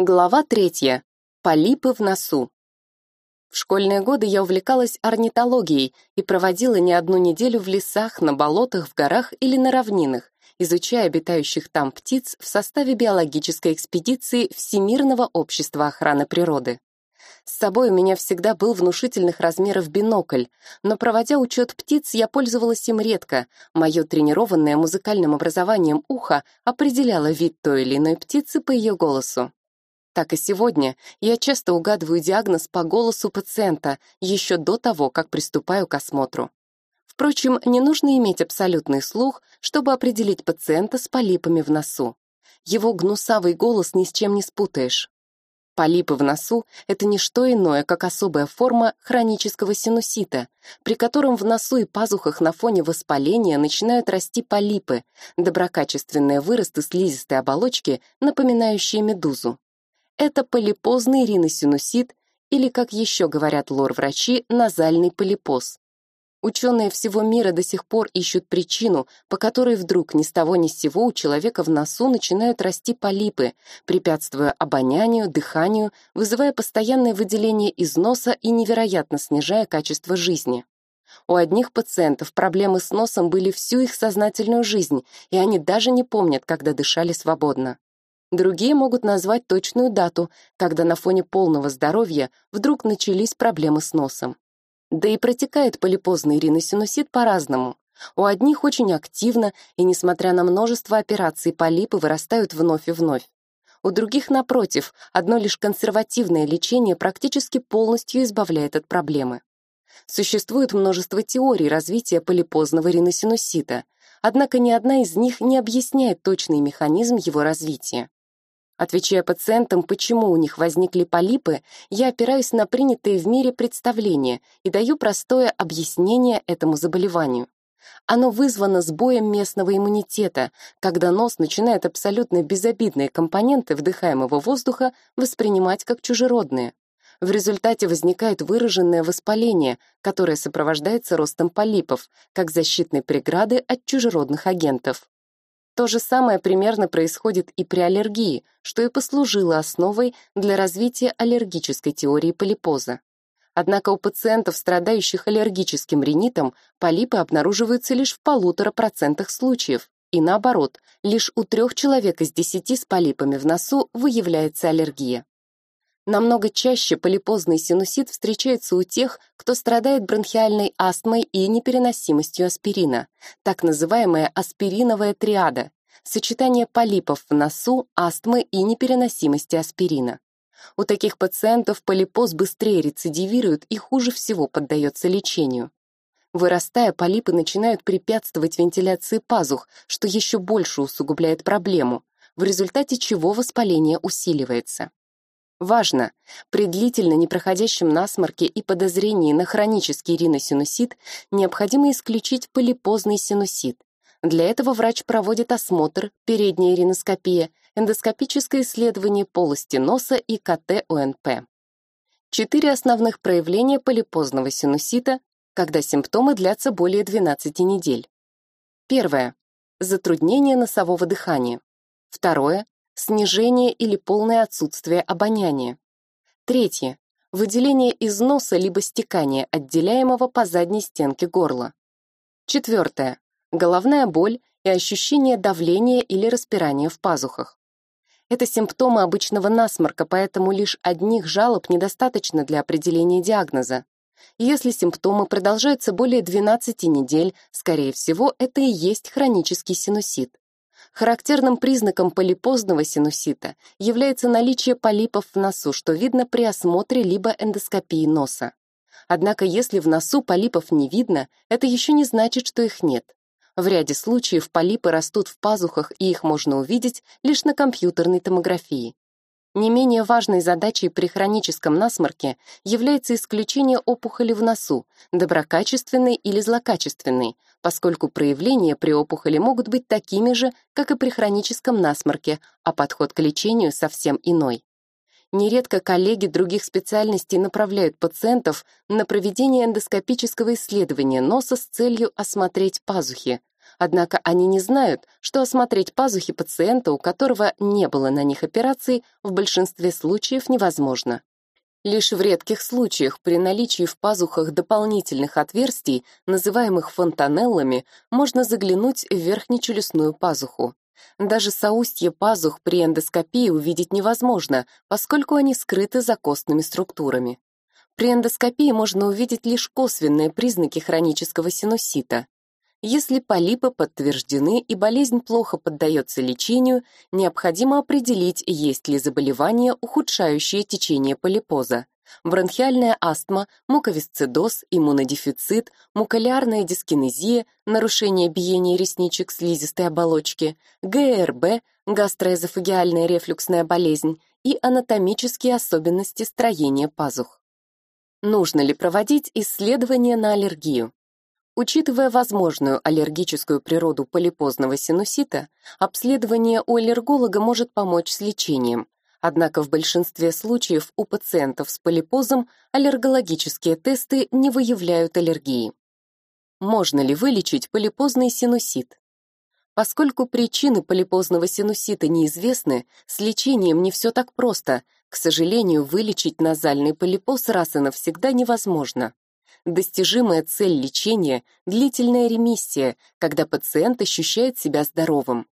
Глава третья. Полипы в носу. В школьные годы я увлекалась орнитологией и проводила не одну неделю в лесах, на болотах, в горах или на равнинах, изучая обитающих там птиц в составе биологической экспедиции Всемирного общества охраны природы. С собой у меня всегда был внушительных размеров бинокль, но проводя учет птиц, я пользовалась им редко. Мое тренированное музыкальным образованием ухо определяло вид той или иной птицы по ее голосу. Так и сегодня я часто угадываю диагноз по голосу пациента еще до того, как приступаю к осмотру. Впрочем, не нужно иметь абсолютный слух, чтобы определить пациента с полипами в носу. Его гнусавый голос ни с чем не спутаешь. Полипы в носу — это не что иное, как особая форма хронического синусита, при котором в носу и пазухах на фоне воспаления начинают расти полипы, доброкачественные выросты слизистой оболочки, напоминающие медузу. Это полипозный риносинусит или, как еще говорят лор-врачи, назальный полипоз. Ученые всего мира до сих пор ищут причину, по которой вдруг ни с того ни с сего у человека в носу начинают расти полипы, препятствуя обонянию, дыханию, вызывая постоянное выделение из носа и невероятно снижая качество жизни. У одних пациентов проблемы с носом были всю их сознательную жизнь, и они даже не помнят, когда дышали свободно. Другие могут назвать точную дату, когда на фоне полного здоровья вдруг начались проблемы с носом. Да и протекает полипозный риносинусит по-разному. У одних очень активно, и несмотря на множество операций, полипы вырастают вновь и вновь. У других, напротив, одно лишь консервативное лечение практически полностью избавляет от проблемы. Существует множество теорий развития полипозного риносинусита, однако ни одна из них не объясняет точный механизм его развития. Отвечая пациентам, почему у них возникли полипы, я опираюсь на принятые в мире представления и даю простое объяснение этому заболеванию. Оно вызвано сбоем местного иммунитета, когда нос начинает абсолютно безобидные компоненты вдыхаемого воздуха воспринимать как чужеродные. В результате возникает выраженное воспаление, которое сопровождается ростом полипов, как защитной преграды от чужеродных агентов. То же самое примерно происходит и при аллергии, что и послужило основой для развития аллергической теории полипоза. Однако у пациентов, страдающих аллергическим ринитом, полипы обнаруживаются лишь в полутора процентах случаев, и наоборот, лишь у трех человек из десяти с полипами в носу выявляется аллергия. Намного чаще полипозный синусит встречается у тех, кто страдает бронхиальной астмой и непереносимостью аспирина, так называемая аспириновая триада, сочетание полипов в носу, астмы и непереносимости аспирина. У таких пациентов полипоз быстрее рецидивирует и хуже всего поддается лечению. Вырастая, полипы начинают препятствовать вентиляции пазух, что еще больше усугубляет проблему, в результате чего воспаление усиливается. Важно! При длительно непроходящем насморке и подозрении на хронический риносинусит необходимо исключить полипозный синусит. Для этого врач проводит осмотр, передняя риноскопия, эндоскопическое исследование полости носа и КТ-ОНП. Четыре основных проявления полипозного синусита, когда симптомы длятся более 12 недель. Первое. Затруднение носового дыхания. Второе снижение или полное отсутствие обоняния. Третье. Выделение из носа либо стекание, отделяемого по задней стенке горла. Четвертое. Головная боль и ощущение давления или распирания в пазухах. Это симптомы обычного насморка, поэтому лишь одних жалоб недостаточно для определения диагноза. Если симптомы продолжаются более 12 недель, скорее всего, это и есть хронический синусит. Характерным признаком полипозного синусита является наличие полипов в носу, что видно при осмотре либо эндоскопии носа. Однако если в носу полипов не видно, это еще не значит, что их нет. В ряде случаев полипы растут в пазухах, и их можно увидеть лишь на компьютерной томографии. Не менее важной задачей при хроническом насморке является исключение опухоли в носу, доброкачественной или злокачественной, поскольку проявления при опухоли могут быть такими же, как и при хроническом насморке, а подход к лечению совсем иной. Нередко коллеги других специальностей направляют пациентов на проведение эндоскопического исследования носа с целью осмотреть пазухи, Однако они не знают, что осмотреть пазухи пациента, у которого не было на них операции, в большинстве случаев невозможно. Лишь в редких случаях при наличии в пазухах дополнительных отверстий, называемых фонтанеллами, можно заглянуть в верхнечелюстную пазуху. Даже соустье пазух при эндоскопии увидеть невозможно, поскольку они скрыты за костными структурами. При эндоскопии можно увидеть лишь косвенные признаки хронического синусита. Если полипы подтверждены и болезнь плохо поддается лечению, необходимо определить, есть ли заболевание, ухудшающее течение полипоза. Бронхиальная астма, муковисцидоз, иммунодефицит, муколярная дискинезия, нарушение биения ресничек слизистой оболочки, ГРБ, гастроэзофагиальная рефлюксная болезнь и анатомические особенности строения пазух. Нужно ли проводить исследования на аллергию? Учитывая возможную аллергическую природу полипозного синусита, обследование у аллерголога может помочь с лечением. Однако в большинстве случаев у пациентов с полипозом аллергологические тесты не выявляют аллергии. Можно ли вылечить полипозный синусит? Поскольку причины полипозного синусита неизвестны, с лечением не все так просто. К сожалению, вылечить назальный полипоз раз и навсегда невозможно. Достижимая цель лечения – длительная ремиссия, когда пациент ощущает себя здоровым.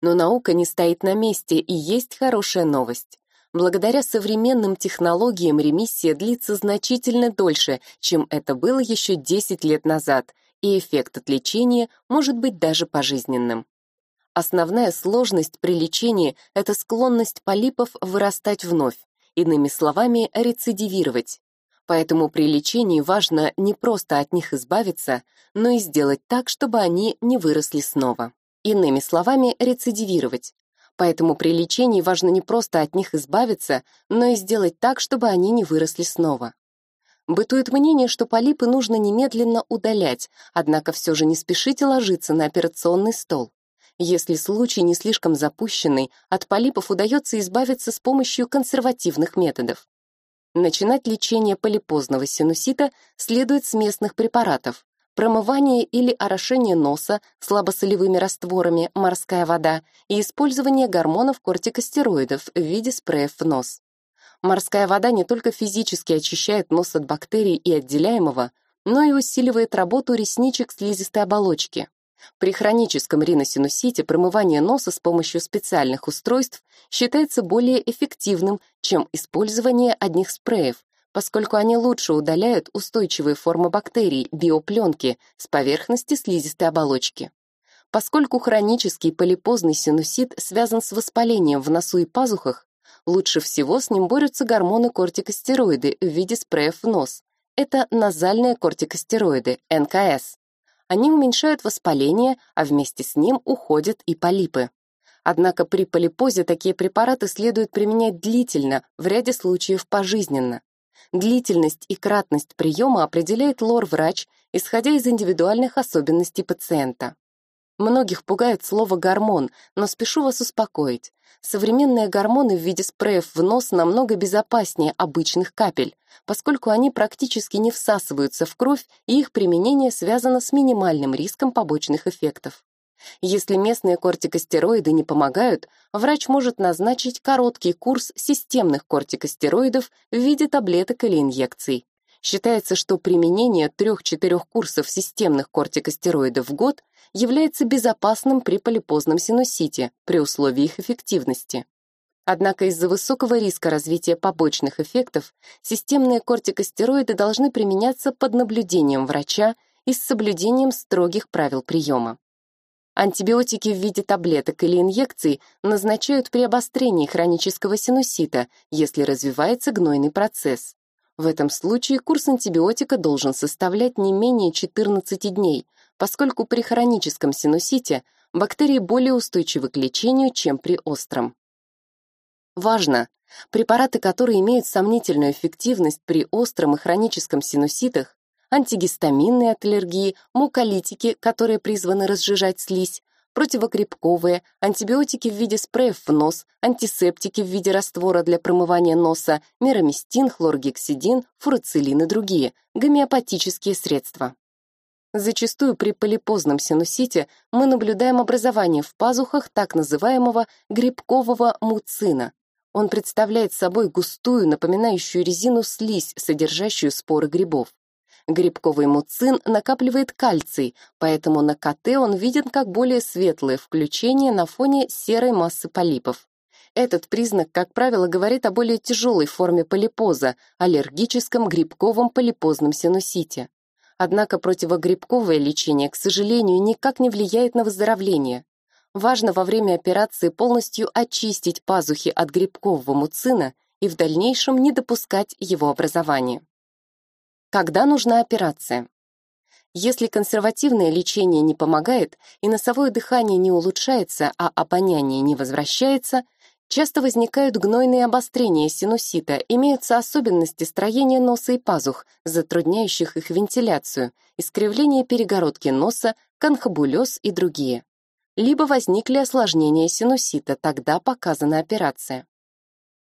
Но наука не стоит на месте, и есть хорошая новость. Благодаря современным технологиям ремиссия длится значительно дольше, чем это было еще 10 лет назад, и эффект от лечения может быть даже пожизненным. Основная сложность при лечении – это склонность полипов вырастать вновь, иными словами, рецидивировать. Поэтому при лечении важно не просто от них избавиться, но и сделать так, чтобы они не выросли снова. Иными словами, рецидивировать. Поэтому при лечении важно не просто от них избавиться, но и сделать так, чтобы они не выросли снова. Бытует мнение, что полипы нужно немедленно удалять, однако все же не спешите ложиться на операционный стол. Если случай не слишком запущенный, от полипов удается избавиться с помощью консервативных методов. Начинать лечение полипозного синусита следует с местных препаратов. Промывание или орошение носа слабосолевыми растворами, морская вода и использование гормонов кортикостероидов в виде спреев в нос. Морская вода не только физически очищает нос от бактерий и отделяемого, но и усиливает работу ресничек слизистой оболочки. При хроническом риносинусите промывание носа с помощью специальных устройств считается более эффективным, чем использование одних спреев, поскольку они лучше удаляют устойчивые формы бактерий, биопленки, с поверхности слизистой оболочки. Поскольку хронический полипозный синусит связан с воспалением в носу и пазухах, лучше всего с ним борются гормоны кортикостероиды в виде спреев в нос. Это назальные кортикостероиды, НКС. Они уменьшают воспаление, а вместе с ним уходят и полипы. Однако при полипозе такие препараты следует применять длительно, в ряде случаев пожизненно. Длительность и кратность приема определяет лор-врач, исходя из индивидуальных особенностей пациента. Многих пугает слово «гормон», но спешу вас успокоить. Современные гормоны в виде спреев в нос намного безопаснее обычных капель, поскольку они практически не всасываются в кровь, и их применение связано с минимальным риском побочных эффектов. Если местные кортикостероиды не помогают, врач может назначить короткий курс системных кортикостероидов в виде таблеток или инъекций. Считается, что применение 3-4 курсов системных кортикостероидов в год является безопасным при полипозном синусите при условии их эффективности. Однако из-за высокого риска развития побочных эффектов системные кортикостероиды должны применяться под наблюдением врача и с соблюдением строгих правил приема. Антибиотики в виде таблеток или инъекций назначают при обострении хронического синусита, если развивается гнойный процесс. В этом случае курс антибиотика должен составлять не менее 14 дней, поскольку при хроническом синусите бактерии более устойчивы к лечению, чем при остром. Важно! Препараты, которые имеют сомнительную эффективность при остром и хроническом синуситах, антигистаминные от аллергии, муколитики, которые призваны разжижать слизь, противогрибковые, антибиотики в виде спреев в нос, антисептики в виде раствора для промывания носа, мироместин, хлоргексидин, фурацилин и другие, гомеопатические средства. Зачастую при полипозном синусите мы наблюдаем образование в пазухах так называемого грибкового муцина. Он представляет собой густую, напоминающую резину слизь, содержащую споры грибов. Грибковый муцин накапливает кальций, поэтому на КТ он виден как более светлое включение на фоне серой массы полипов. Этот признак, как правило, говорит о более тяжелой форме полипоза, аллергическом грибковом полипозном синусите. Однако противогрибковое лечение, к сожалению, никак не влияет на выздоровление. Важно во время операции полностью очистить пазухи от грибкового муцина и в дальнейшем не допускать его образования. Когда нужна операция? Если консервативное лечение не помогает и носовое дыхание не улучшается, а обоняние не возвращается, Часто возникают гнойные обострения синусита, имеются особенности строения носа и пазух, затрудняющих их вентиляцию, искривление перегородки носа, конхабулез и другие. Либо возникли осложнения синусита, тогда показана операция.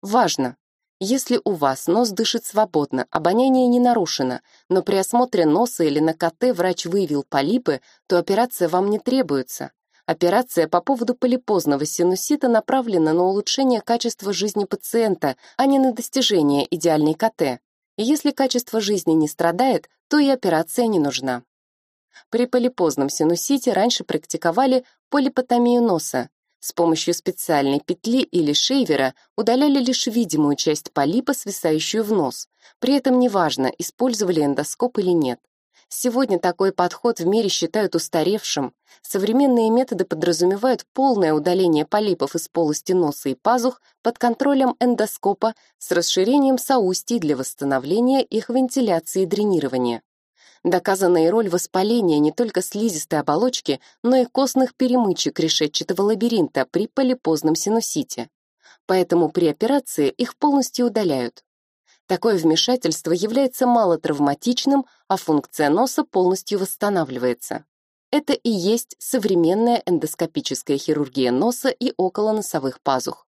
Важно! Если у вас нос дышит свободно, обоняние не нарушено, но при осмотре носа или на КТ врач выявил полипы, то операция вам не требуется. Операция по поводу полипозного синусита направлена на улучшение качества жизни пациента, а не на достижение идеальной КТ. Если качество жизни не страдает, то и операция не нужна. При полипозном синусите раньше практиковали полипотомию носа. С помощью специальной петли или шейвера удаляли лишь видимую часть полипа, свисающую в нос. При этом неважно, использовали эндоскоп или нет. Сегодня такой подход в мире считают устаревшим. Современные методы подразумевают полное удаление полипов из полости носа и пазух под контролем эндоскопа с расширением соустий для восстановления их вентиляции и дренирования. Доказана и роль воспаления не только слизистой оболочки, но и костных перемычек решетчатого лабиринта при полипозном синусите. Поэтому при операции их полностью удаляют. Такое вмешательство является малотравматичным, а функция носа полностью восстанавливается. Это и есть современная эндоскопическая хирургия носа и околоносовых пазух.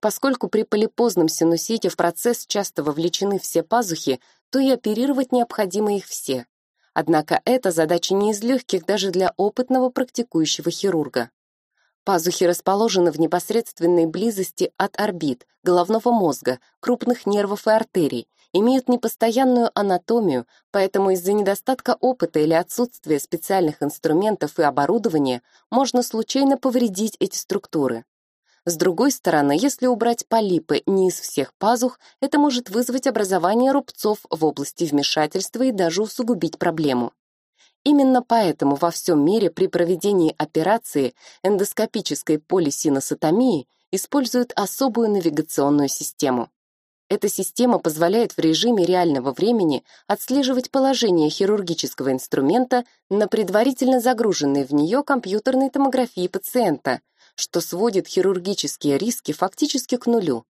Поскольку при полипозном синусите в процесс часто вовлечены все пазухи, то и оперировать необходимо их все. Однако эта задача не из легких даже для опытного практикующего хирурга. Пазухи расположены в непосредственной близости от орбит, головного мозга, крупных нервов и артерий, имеют непостоянную анатомию, поэтому из-за недостатка опыта или отсутствия специальных инструментов и оборудования можно случайно повредить эти структуры. С другой стороны, если убрать полипы не из всех пазух, это может вызвать образование рубцов в области вмешательства и даже усугубить проблему. Именно поэтому во всем мире при проведении операции эндоскопической полисиносотомии используют особую навигационную систему. Эта система позволяет в режиме реального времени отслеживать положение хирургического инструмента на предварительно загруженной в нее компьютерной томографии пациента, что сводит хирургические риски фактически к нулю.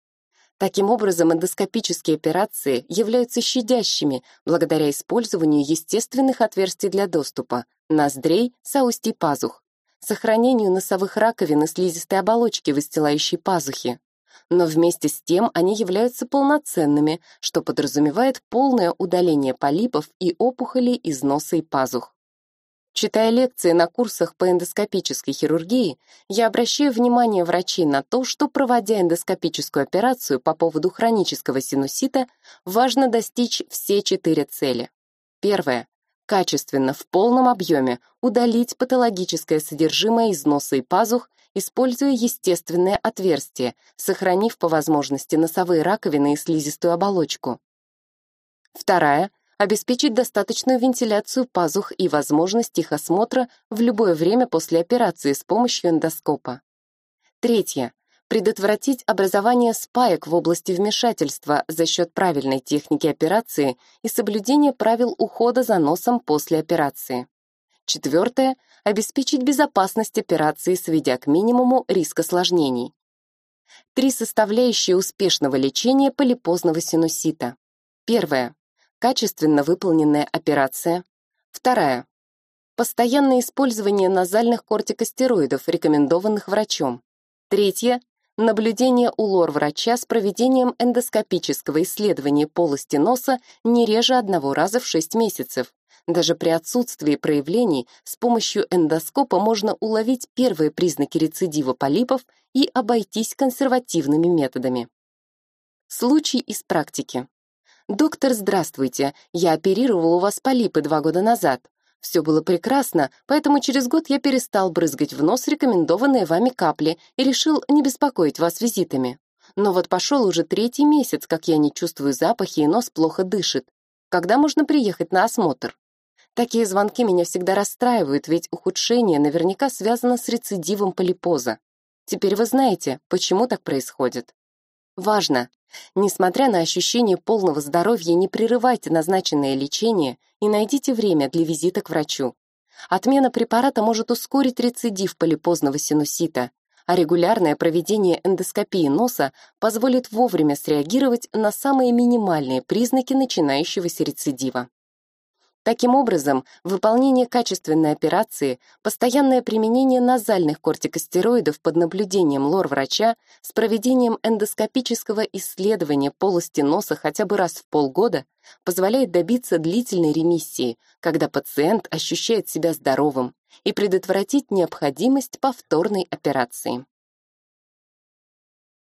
Таким образом, эндоскопические операции являются щадящими благодаря использованию естественных отверстий для доступа, ноздрей, соустий пазух, сохранению носовых раковин и слизистой оболочки, выстилающей пазухи. Но вместе с тем они являются полноценными, что подразумевает полное удаление полипов и опухолей из носа и пазух. Читая лекции на курсах по эндоскопической хирургии, я обращаю внимание врачей на то, что, проводя эндоскопическую операцию по поводу хронического синусита, важно достичь все четыре цели. Первое. Качественно, в полном объеме удалить патологическое содержимое из носа и пазух, используя естественное отверстие, сохранив по возможности носовые раковины и слизистую оболочку. Вторая обеспечить достаточную вентиляцию пазух и возможность их осмотра в любое время после операции с помощью эндоскопа. Третье. Предотвратить образование спаек в области вмешательства за счет правильной техники операции и соблюдения правил ухода за носом после операции. Четвертое. Обеспечить безопасность операции, сведя к минимуму риск осложнений. Три составляющие успешного лечения полипозного синусита. Первое качественно выполненная операция. Вторая. Постоянное использование назальных кортикостероидов, рекомендованных врачом. Третье. Наблюдение у лор-врача с проведением эндоскопического исследования полости носа не реже одного раза в 6 месяцев. Даже при отсутствии проявлений с помощью эндоскопа можно уловить первые признаки рецидива полипов и обойтись консервативными методами. Случай из практики. «Доктор, здравствуйте. Я оперировал у вас полипы два года назад. Все было прекрасно, поэтому через год я перестал брызгать в нос рекомендованные вами капли и решил не беспокоить вас визитами. Но вот пошел уже третий месяц, как я не чувствую запахи и нос плохо дышит. Когда можно приехать на осмотр? Такие звонки меня всегда расстраивают, ведь ухудшение наверняка связано с рецидивом полипоза. Теперь вы знаете, почему так происходит. Важно! Несмотря на ощущение полного здоровья, не прерывайте назначенное лечение и найдите время для визита к врачу. Отмена препарата может ускорить рецидив полипозного синусита, а регулярное проведение эндоскопии носа позволит вовремя среагировать на самые минимальные признаки начинающегося рецидива. Таким образом, выполнение качественной операции, постоянное применение назальных кортикостероидов под наблюдением лор-врача с проведением эндоскопического исследования полости носа хотя бы раз в полгода позволяет добиться длительной ремиссии, когда пациент ощущает себя здоровым, и предотвратить необходимость повторной операции.